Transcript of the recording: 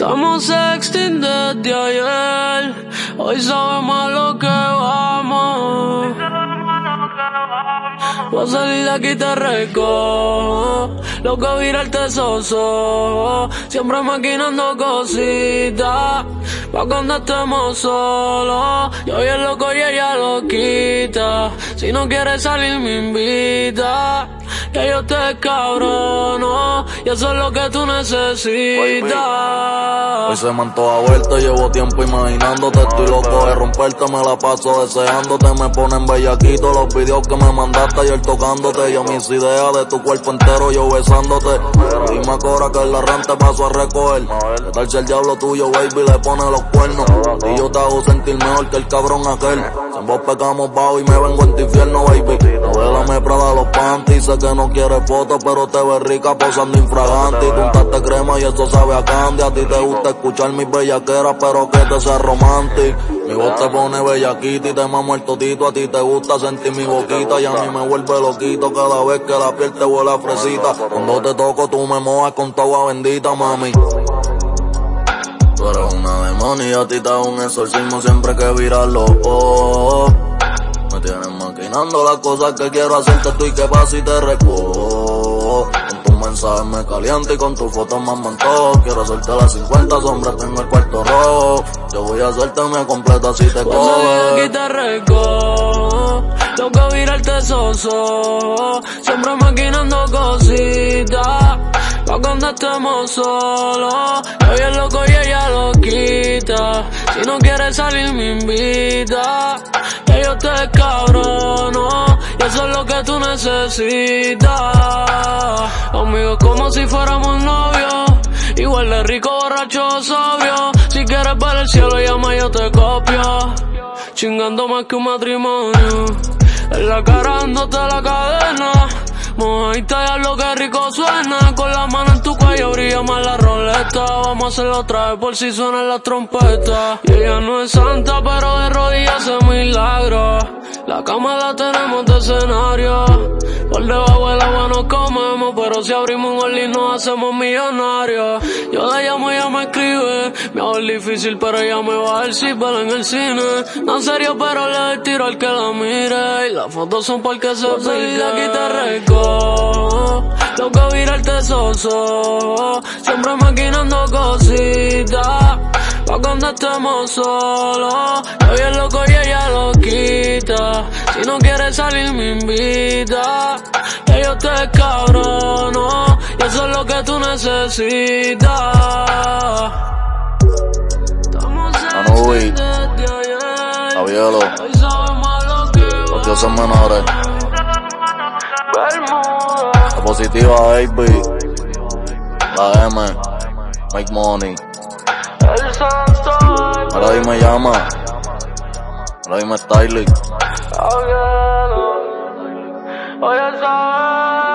Estamos sexting desde ayer. Hoy sabemos lo que vamos. Voy a salir aquí te recojo. Loco virarte soso. Siempre maquinando cositas. Pa' cuando estemos solos. Yo y el loco y ella lo quita. Si no quieres salir me invita. Que yo te cabrono. Y eso es lo que tú necesitas. Hoy se me a vuelta, llevo tiempo imaginándote. Estoy loco de romperte, me la paso deseándote. Me ponen bellaquito los videos que me mandaste ayer tocándote. Yo mis ideas de tu cuerpo entero, yo besándote. Dime ahora que la renta paso a recoger. ¿Qué tal si el diablo tuyo, baby, le pone los cuernos? Y yo te hago sentir mejor que el cabrón aquel. Si vos pecamos bajo y me vengo en tu infierno, baby. Que no quieres fotos, pero te ves rica posando infragante. Y tú te crema y eso sabe a candy. A ti te gusta escuchar mis bellaqueras, pero que te sea romántico. Mi voz te pone bellaquita y te mamo el totito. A ti te gusta sentir mi boquita y a mí me vuelve loquito cada vez que la piel te huele a fresita. Cuando te toco tú me mojas con tu agua bendita, mami. Tú eres una demonia a ti te hago un exorcismo siempre que viras los. Me tienes maquinando las cosas que quiero hacerte tú y que pasa y te recojo. Con tus mensajes me caliento y con tus fotos más manto. Quiero hacerte las 50 sombras, tengo el cuarto rojo. Yo voy a hacerte mi completa si te cojo. aquí te recojo. Toca virarte soso. Siempre maquinando cositas. Pa' cuando estemos solos. Yo el loco y ella lo. Si no quieres salir me invita. Que yo te cabrono. Y eso es lo que tú necesitas. Amigos como si fuéramos novios. Igual de rico, borracho, sobrio. Si quieres ver el cielo, llama yo te copio. Chingando más que un matrimonio. En la cara dándote la cadena. Mojadita ya lo que rico suena. Con la mano en tu Vamos a hacerlo otra vez por si suenan las trompetas. Y ella no es santa, pero de rodillas hace milagro. La cama la tenemos de escenario. Por debajo del agua nos comemos, pero si abrimos un olín nos hacemos millonarios. Yo la llamo y ella me escribe. Me hago el difícil, pero ella me va a ver si en el cine. No serio, pero le tiro al que la mire. Y las fotos son porque se pide. Aquí te recojo. Loco virarte soso. Siempre maquinando cositas. Pa' cuando estemos solos. Yo el loco y ella lo quita. Si no quieres salir me invita. Que yo te cabrono. Y eso es lo que tú necesitas. Estamos en Avielo. Hoy sabemos lo que Los dioses menores. Positiva, baby. La M. Make money. El santo. Ahora dime llama. Ahora dime styling. Hoy sabes.